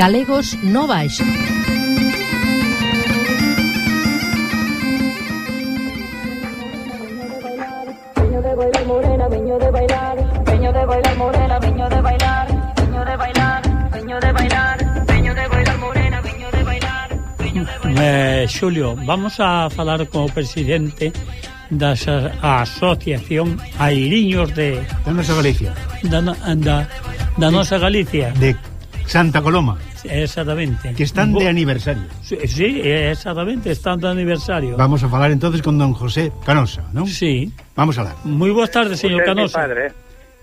Galegos no baixo. Veño de bailar morena, veño de bailar, veño de bailar morena, veño de bailar, veño de bailar, veño de bailar, veño de bailar morena, veño de bailar, veño de bailar. Eh, Xulio, vamos a falar co presidente da asociación Airiños de da nosa Galicia da, da, da nosa Galicia de Santa Coloma. Exactamente. Que están de aniversario. Sí, sí, exactamente, están de aniversario. Vamos a falar entonces con don José Canosa, ¿no? Sí. Vamos a hablar. Muy buenas tardes, señor José Canosa. Es mi padre. ¿eh?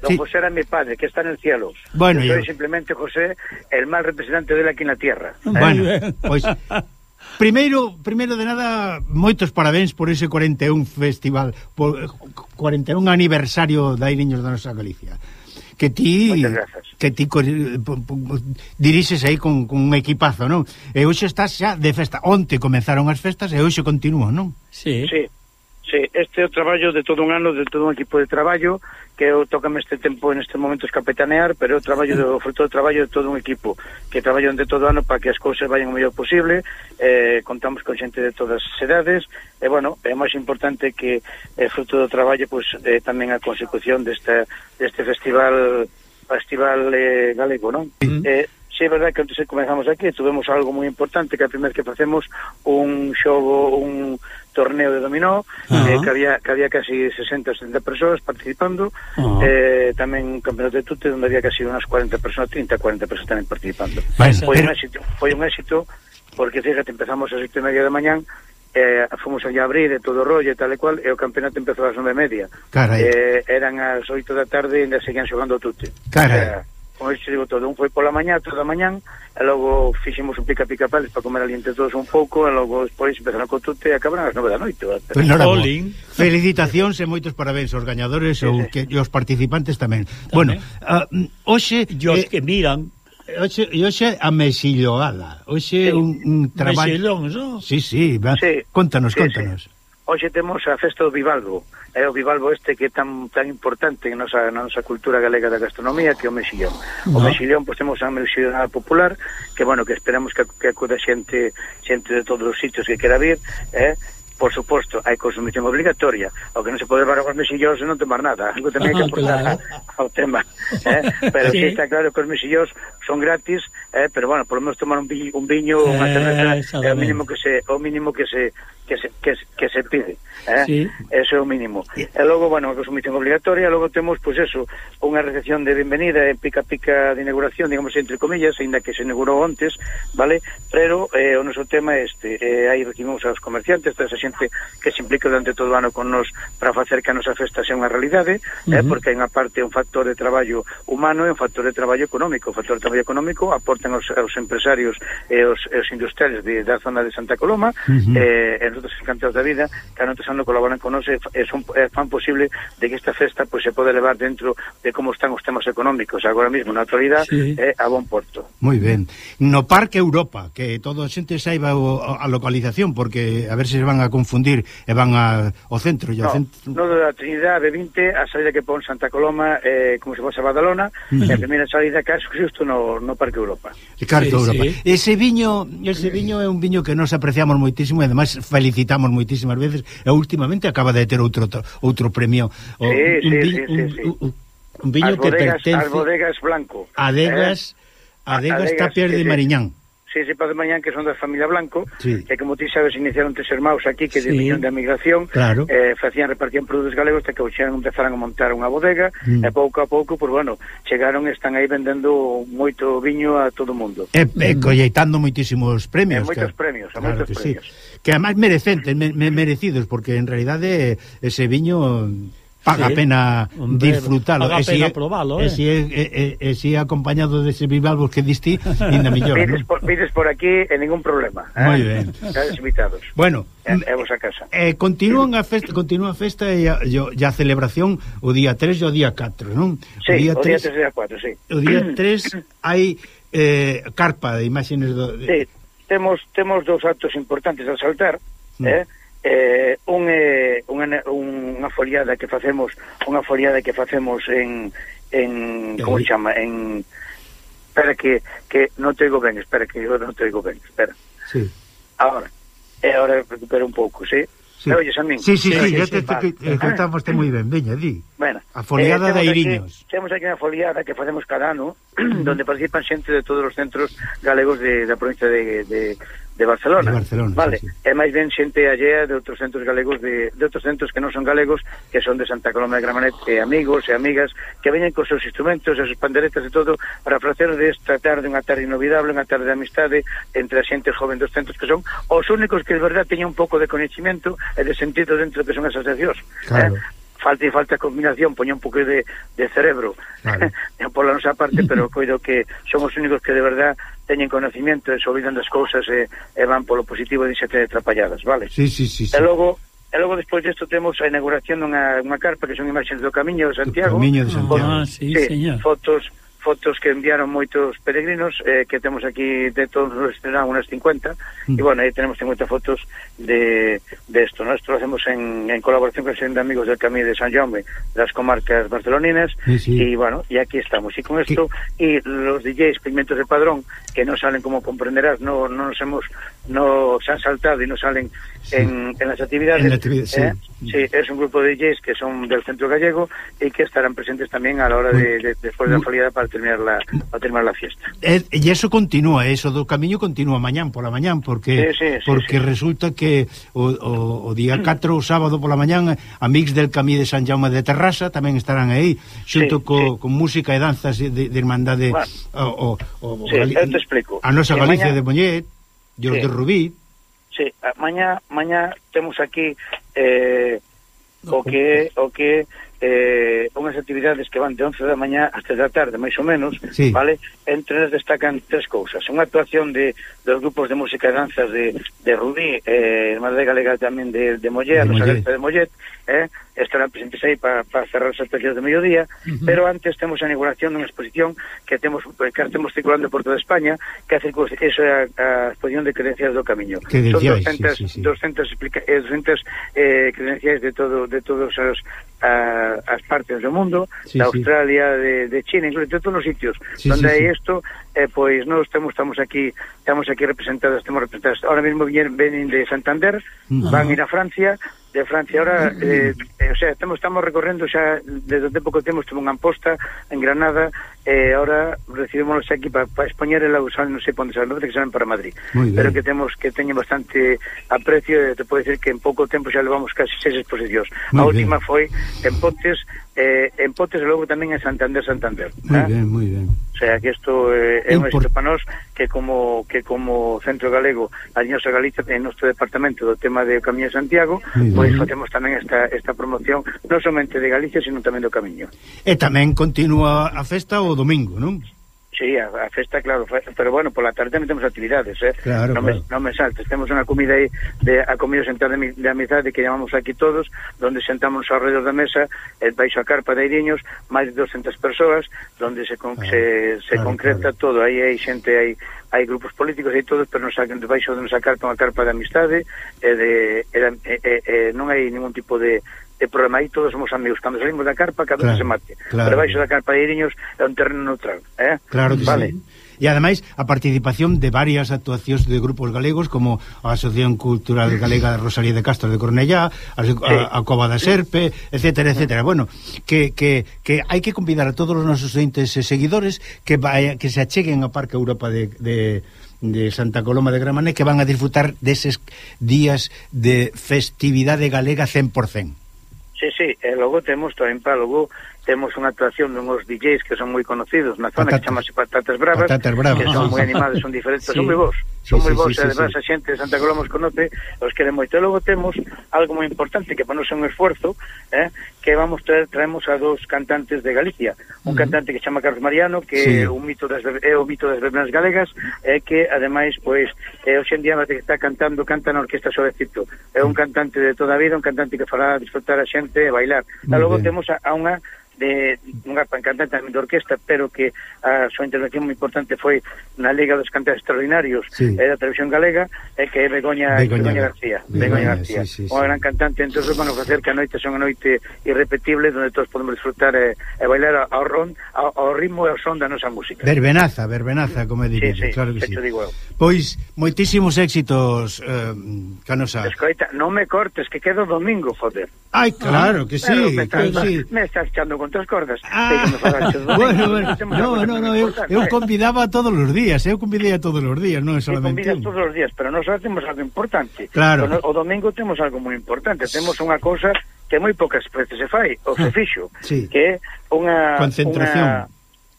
Don sí. José era mi padre, que está en el cielo. Bueno, yo soy yo... simplemente José, el mal representante de él aquí en la tierra. Bueno, ¿eh? pois Primeiro, primeiro de nada, moitos parabéns por ese 41 festival, por 41 aniversario da Iriños da nosa Galicia que ti que ti dirixes aí con, con un equipazo, non? E hoxe estás xa de festa. Onte comenzaron as festas e hoxe continúan, non? Sí. Sí. Sí, este é o traballo de todo un ano, de todo un equipo de traballo, que eu tocame este tempo en este momento escapetanear, pero é o traballo do fruto do traballo de todo un equipo, que traballan de todo o ano para que as cousas vayan o mellor posible, eh, contamos con xente de todas as edades, e bueno, é máis importante que é eh, fruto do traballo pois, eh, tamén a consecución deste, deste festival festival eh, galego, non? Eh, sí, é verdade que antes comenzamos aquí tuvemos algo moi importante que a primeira que facemos un xogo, un torneo de dominó uh -huh. eh, que, había, que había casi 60 ou 70 persoas participando uh -huh. eh, tamén un campeonato de tute onde había casi unas 40 persoas 30, 40 persoas tamén participando bueno, foi, pero... un éxito, foi un éxito porque fíjate, empezamos a 7 e media da mañán eh, fomos allá a abrir e todo o rollo e tal e cual, e o campeonato empezou ás 9 e media Carai. eh, eran as 8 da tarde e ainda seguían xogando tute Carai. eh, con se digo todo, un foi pola mañá, toda a mañán, e logo fixemos un pica-pica pales para comer ali entre todos un pouco, e logo despois empezaron co tute e acabaron as nove da noite. Olin. Felicitacións e moitos parabéns aos gañadores sí, ou que, e aos participantes tamén. tamén. Bueno, uh, hoxe... E os eh, que miran... Oxe, oxe a mexilloada Oxe sí. un, un traballo Mexilón, non? Sí, sí, va. sí, contanos, sí, contanos sí. Hoxe temos a festa do Bivalvo, é o Bivalvo este que é tan tan importante na nosa, na nosa cultura galega da gastronomía que é o mexillón. No. O mexillón, pois temos a mexillonada popular, que bueno, que esperamos que, que acuda xente xente de todos os sitios que quera vir, eh? por suposto, hai consumición obligatoria, o que non se pode levar os mexillós e non tomar nada, algo tamén hai que ah, aportar claro. ao tema, eh? pero sí. sí está claro que os mexillós son gratis, eh? pero bueno, por lo menos tomar un viño, un viño eh, unha cerveza, é o mínimo que se o mínimo que se que se, que, se, que se pide, eh? Sí. Eso é o mínimo. E logo, bueno, a consumición obligatoria, logo temos, pois pues eso, unha recepción de bienvenida e pica-pica de inauguración, digamos, entre comillas, ainda que se inaugurou antes, vale? Pero eh, o noso tema é este, eh, aí recibimos aos comerciantes, todas xente que se implica durante todo o ano con nos para facer que a nosa festa sea unha realidade, uh -huh. eh, porque hai unha parte, un factor de traballo humano e un factor de traballo económico. O factor de traballo económico aportan os, os empresarios e os, os, os industriales de, da zona de Santa Coloma, uh -huh. eh, e nosotros encantados da vida, que ano tras ano colaboran con nos e, e son, e fan posible de que esta festa pues, se pode levar dentro de como están os temas económicos agora mesmo na actualidade sí. eh, a bon porto. Moi ben. No Parque Europa, que todo a xente saiba o, a localización, porque a ver se van a confundir e van a, ao centro e ao no, centro. No, da Trinidade 20 a saída que pon Santa Coloma eh, como se fosse a Badalona mm. e a primeira saída casi justo no, no Parque Europa. Parque sí, Europa. Sí. Ese viño, ese viño é un viño que nos apreciamos moitísimo e ademais felicitamos moitísimas veces e últimamente acaba de ter outro outro premio. O, sí, un, sí, viño, sí, sí, sí. un, un, viño as que bodegas, pertence... As bodegas blanco. Adegas... Eh? Adegas, Adegas Tapier sí, de Mariñán. Sí se sepa de mañán que son da familia Blanco, sí. que como ti sabes iniciaron tres irmãos aquí que sí. millón da migración, claro. eh, facían repartían produtos galegos até que oxean empezaron a montar unha bodega, mm. e pouco a pouco, pues bueno, chegaron e están aí vendendo moito viño a todo o mundo. E, e colleitando moitísimos premios. E moitos que, premios, a claro moitos que premios. Sí. Que además merecentes, me, me, merecidos, porque en realidade ese viño paga sí, pena hombre, disfrutalo. Paga e si pena probalo, eh. E si, é, e, e, e si é acompañado dese ese bivalvos que diste, ainda mellor. Pides, ¿no? por, pides por aquí e ningún problema. Eh? Moi ben. Estades invitados. Bueno. E, e vos a casa. Eh, continúan a festa, continúa a festa e a, e a celebración o día 3 e o día 4, non? Sí, o día 3 e o día 4, sí. O día 3 hai eh, carpa de imágenes do... De... Sí, temos, temos dous actos importantes a saltar, mm. eh? eh, un, eh, unha, unha foliada que facemos unha foliada que facemos en, en como se chama en espera que, que non te digo ben espera que eu non te digo ben espera sí. ahora, e agora recupero un pouco sí? Sí. Me oyes a min? Sí, sí, sí, sí, sí, eh, moi ben, veña, di. Bueno, a foliada eh, de Iriños temos aquí unha foliada que facemos cada ano, donde participan xente de todos os centros galegos de, da provincia de, de, de Barcelona. De Barcelona vale, sí, sí. é máis ben xente allea de outros centros galegos de, de outros centros que non son galegos, que son de Santa Coloma de Gramanet, e amigos e amigas que veñen cos seus instrumentos, as panderetas e todo para facer desta tarde unha tarde inolvidable, unha tarde de amistade entre a xente joven dos centros que son os únicos que de verdad teñen un pouco de coñecimento e de sentido dentro que son as asociacións. Eh? Claro. Eh? falte falta combinación, poña un pouco de, de cerebro vale. pola nosa parte, pero coido que son os únicos que de verdad teñen conocimiento e se olvidan das cousas e, e van polo positivo de sete atrapalladas, vale? Sí, sí, sí, sí. E logo, E logo despois disto temos a inauguración dunha unha carpa que son imaxes do Camiño de Santiago. Do Camiño de ah, Santiago. Con, ah, sí, sí, señor. Fotos fotos que enviaron moitos peregrinos eh, que temos aquí de todos os serán unas 50 Mm. e bueno, aí tenemos 50 fotos de, de esto, ¿no? Esto lo hacemos en, en colaboración con el de Amigos del Camino de San Jaume, de las comarcas barceloninas Sí, sí. y bueno, y aquí estamos y con esto y los DJs Pigmentos de Padrón que no salen como comprenderás, no, no nos hemos no se han saltado y no salen Sí. en, en las actividades En la actividad, sí. ¿eh? Sí, es un grupo de DJs que son del centro gallego y que estarán presentes también a la hora de, de- después de la foliada para terminar la, ao terminar la fiesta. E, e eso continúa, ¿eh? eso do camiño continúa mañán pola mañán porque sí, sí, sí, porque sí. resulta que o, o, o día 4 o sábado pola mañán amigos del Camí de San Jaume de Terrasa tamén estarán aí xunto sí, co, sí. con música e danzas de, de irmandade bueno, o, o, o, sí, Gali, te explico. a nosa Galicia maña, de Mollet, os sí. de Rubí. Sí, mañá mañá temos aquí eh, o que o que eh, unhas actividades que van de 11 da mañá hasta da tarde, máis ou menos, sí. vale? Entre elas destacan tres cousas. Unha actuación de dos grupos de música e danzas de, de Rubí, eh, Madre Galega tamén de, de Mollet, de Mollet. de Mollet, eh? estarán presentes aí para, para cerrar as estacións de mediodía, uh -huh. pero antes temos a inauguración dunha exposición que temos que estamos circulando por toda España, que hace eso é a, a exposición de credenciais do camiño. Credenciais, Son 200, sí, sí, sí. 200, explica, eh, 200 eh, credenciais de todo de todos os a, as partes do mundo, sí, da Australia, sí. de, de China, incluso de todos os sitios sí, onde sí, hai isto, eh, pois nós temos estamos aquí, estamos aquí representados, estamos representados. Ahora mesmo vienen, venen de Santander, uh -huh. van a ir a Francia, de Francia. Ahora, eh, eh, o sea, estamos, estamos recorrendo xa, desde o tempo que temos, temos unha amposta en Granada, e eh, ahora recibimos aquí para pa expoñer el ausal, non sei ponde saben, que salen para Madrid. Pero que temos que teñen bastante aprecio, e te podo decir que en pouco tempo xa levamos casi seis exposicións. Muy a última foi en Pontes, eh, en Pontes e logo tamén en Santander, Santander. Moi ¿eh? ben, moi ben. O sea, que isto eh, é un éxito para nós que como que como Centro Galego, a Alianza Galicia en noso departamento do tema de Camiño de Santiago, pois facemos tamén esta, esta promoción non somente de Galicia, sino tamén do Camiño. E tamén continúa a festa o domingo, non? Sí, a, a festa, claro, pero bueno, pola tarde tamén temos actividades, eh? Claro, non, claro. Me, non me saltes, temos unha comida aí, de, a comida sentar de, de amizade que chamamos aquí todos, donde sentamos redor da mesa, e baixo a carpa de Iriños, máis de 200 persoas, donde se, con, ah, se, se claro, concreta claro. todo, aí hai xente, hai, hai grupos políticos, e todos, pero nos sacan debaixo de nosa carpa unha carpa de amizade, e, de, e, e, e, e non hai ningún tipo de e problema aí todos somos amigos. Cando salimos da carpa, cada claro, se mate. Claro. Pero baixo da carpa de Iriños é un terreno neutral. Eh? Claro que vale. sí. E ademais, a participación de varias actuacións de grupos galegos como a Asociación Cultural Galega de Rosalía de Castro de Cornellá, a, a, a Cova da Serpe, etcétera, etcétera. Bueno, que, que, que hai que convidar a todos os nosos entes e seguidores que vai, que se acheguen a Parque Europa de, de, de Santa Coloma de Gramané que van a disfrutar deses días de festividade galega 100%. Sí, sí, e logo temos tamén para logo temos unha actuación dunhos DJs que son moi conocidos na zona Patata, que chamase Patatas Bravas, Patatas Bravas que son moi animados, son diferentes, sí. son moi bons son sí, moi bons, sí, sí, además sí. a xente de Santa Coloma os conoce, os quere moito. E logo temos algo moi importante que para nos é un esforzo, eh, que vamos traer traemos a dos cantantes de Galicia, un uh -huh. cantante que chama Carlos Mariano, que sí. é un mito das é o mito das verbenas galegas, e eh, que ademais pois eh, hoxe en día que está cantando, canta na orquesta Solecito. É un mm. cantante de toda a vida, un cantante que fará disfrutar a xente e bailar. Muy e logo bien. temos a, a unha de unha cantante tamén de orquesta, pero que a súa intervención moi importante foi na Liga dos Cantantes Extraordinarios sí. eh, da Televisión Galega, e eh, que é Begoña, Begoña, Begoña García. Begoña, Begoña García, sí, sí, unha sí. gran cantante, entón, bueno, facer que a noite son unha noite irrepetible, onde todos podemos disfrutar e, eh, e bailar ao, ron, ao, ao ritmo e ao son da nosa música. Verbenaza, verbenaza, como diría, sí, sí, claro que sí. Digo eu. Pois, moitísimos éxitos, eh, Canosa. Escoita, non me cortes, que quedo domingo, joder. Ai, claro que ah, sí, Me que, que sí. Me estás echando con tres cordas. Ah. bueno, bueno, no, no, no, eu, eu convidaba todos os días, eu convidei a todos os días, non é solamente Convidas todos os días, pero nós temos algo importante. Claro. O, o domingo temos algo moi importante, temos unha cousa que moi pocas veces se fai, ou ah. se fixo, sí. que é unha... Concentración. Unha,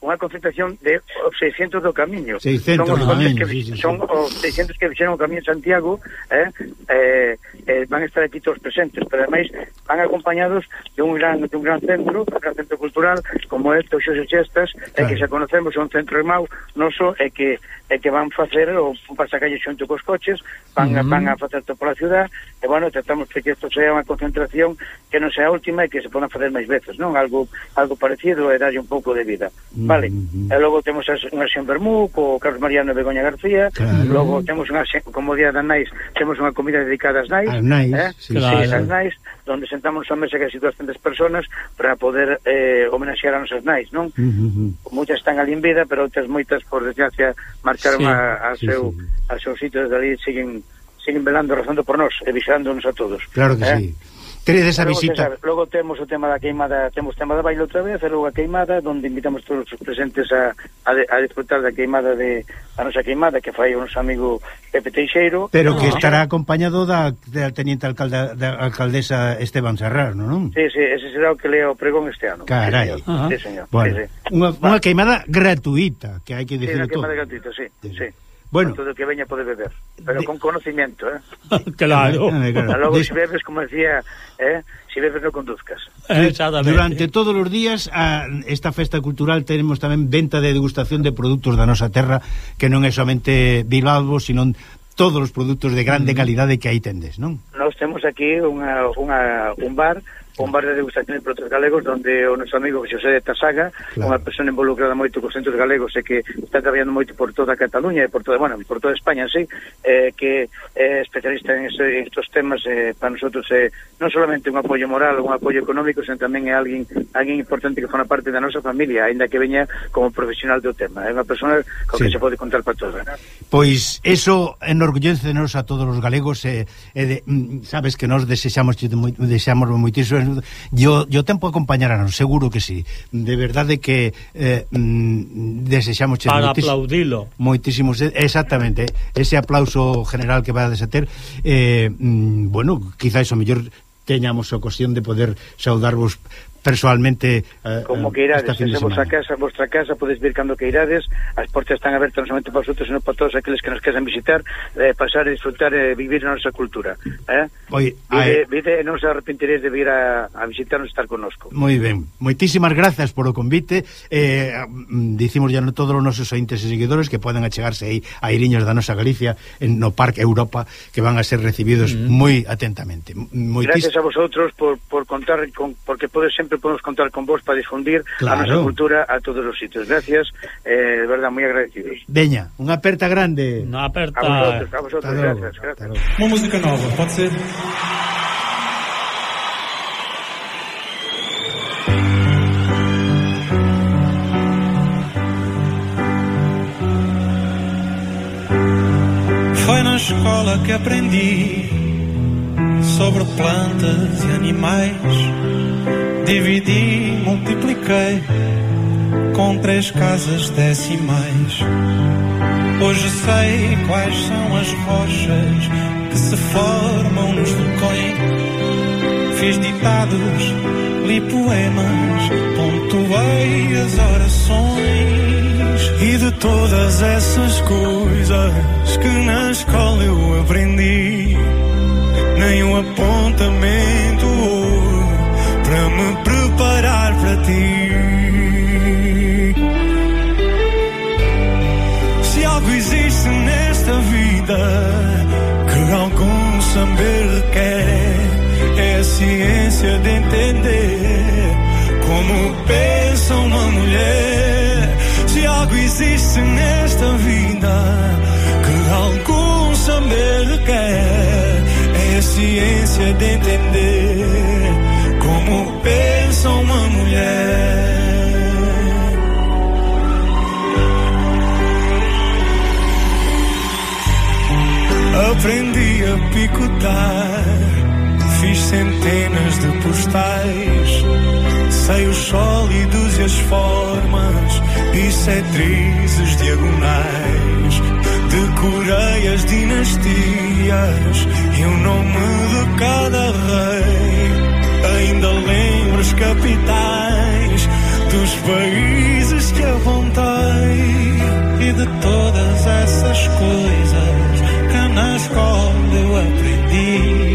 unha concentración de 600 do camiño. 600 son os camiño, que, sí, sí, sí. Son os 600 que fixeron o camiño de Santiago, eh, eh, eh, van a estar aquí todos presentes, pero ademais van acompañados de un gran de un gran centro, un gran centro cultural, como é o Xosé Xestas, claro. eh, que xa conocemos, é un centro de mau noso, é eh, que, e eh, que van facer o un pasacalle xunto cos coches, van, uh van a facer todo pola ciudad, e bueno, tratamos de que isto sea unha concentración que non sea última e que se podan facer máis veces, non? Algo algo parecido e darlle un pouco de vida vale? Mm. E logo temos unha xen vermú co Carlos Mariano e Begoña García, claro. logo temos unha xen, como día das nais, temos unha comida dedicada ás nais, nais, eh? sí, claro. sí, as nais, donde sentamos a mesa que hai situaciones persoas para poder eh, homenaxear a nosas nais, non? Uh -huh. Moitas están ali en vida, pero outras moitas, por desgracia, marcharon sí, a, a sí, seu, sí. a seu sitio desde ali, siguen, siguen velando, rezando por nós e vigilándonos a todos. Claro que eh? sí. Teredes esa visita. Sabe, logo temos o tema da queimada, temos tema da baile outra vez, e logo a queimada, onde invitamos todos os presentes a, a, a disfrutar da queimada de a nosa queimada que fai o noso amigo Pepe Teixeiro. Pero que ah. estará acompañado da, da teniente alcalda, da alcaldesa Esteban Serrano, non? Sí, sí, ese será o que lea o pregón este ano. Carai. Sí, señor. Sí, señor. Bueno, sí, sí. Unha, unha queimada gratuita, que hai que dicir sí, todo. Sí, queimada gratuita, sí, sí. sí bueno, todo o que veña pode beber, pero de... con conocimiento, eh? claro. Eh, eh, claro. Logo, de... si bebes, como decía, eh, si bebes non conduzcas. Eh, durante todos os días a esta festa cultural tenemos tamén venta de degustación de produtos da nosa terra, que non é somente Bilbao, sino todos os produtos de grande mm. calidade que aí tendes, non? Nós temos aquí unha, unha, un bar bombarde de degustación de produtos galegos donde o noso amigo Xosé de Tasaga claro. unha persona involucrada moito cos centros galegos e que está traballando moito por toda Cataluña e por toda, bueno, por toda España sí, eh, que é especialista en estes temas eh, para nosotros é eh, non solamente un apoio moral un apoio económico, sen tamén é alguén alguén importante que forma parte da nosa familia aínda que veña como profesional do tema é unha persona con sí. que se pode contar para todo. Pois eso enorgullecenos a todos os galegos e, e de, mm, sabes que nós desexamos desexamos moitísimo yo, yo tempo acompañarán, seguro que sí. De verdade que eh, mm, desexamos Para moitis, aplaudilo. Moitísimos, exactamente, ese aplauso general que va a desater, eh, mm, bueno, quizáis o mellor teñamos a ocasión de poder saudarvos persoalmente eh, Como eh, que irades, se vosa casa, vostra casa podes vir cando que irades, as portas están abertas non somente para vosotros, senón para todos aqueles que nos quesan visitar, eh, pasar e disfrutar e eh, vivir a nosa cultura, eh? Oi, vide, eh, vide, non se arrepentiréis de vir a, a visitarnos e estar connosco Moi ben, moitísimas grazas por o convite, eh, mm, dicimos ya no todos os nosos ointes e seguidores que poden achegarse aí a Iriños da nosa Galicia en, no Parque Europa, que van a ser recibidos mm. moi atentamente. Moitis... Gracias a vosotros por, por contar, con, porque podes sempre sempre podemos contar con vos para difundir claro. a nosa cultura a todos os sitios. Gracias, eh, de verdad, moi agradecidos. Veña, unha aperta grande. Unha aperta. A vosotros, a vosotros, Tadou. gracias. gracias. Uma música nova, pode ser? Foi na escola que aprendi sobre plantas e animais Dividi, multipliquei com três casas decimais. Hoje sei quais são as rochas que se formam nos vulcões. Fiz ditados, li poemas, pontuei as orações. E de todas essas coisas que na escola eu aprendi, nem apontamento me preparar para ti. Se algo existe nesta vida que algum saber quer, é a ciência de entender como pensa uma mulher. Se algo existe nesta vida que algum saber quer, é a ciência de entender pensa uma mulher. Aprendi a picotar, fiz centenas de postais. Sei os sólidos e as formas e cetrizes diagonais. Decorei as dinastias e o nome de cada rei. Ainda lembro as capitais dos países que apontei e de todas essas coisas que na escola eu aprendi.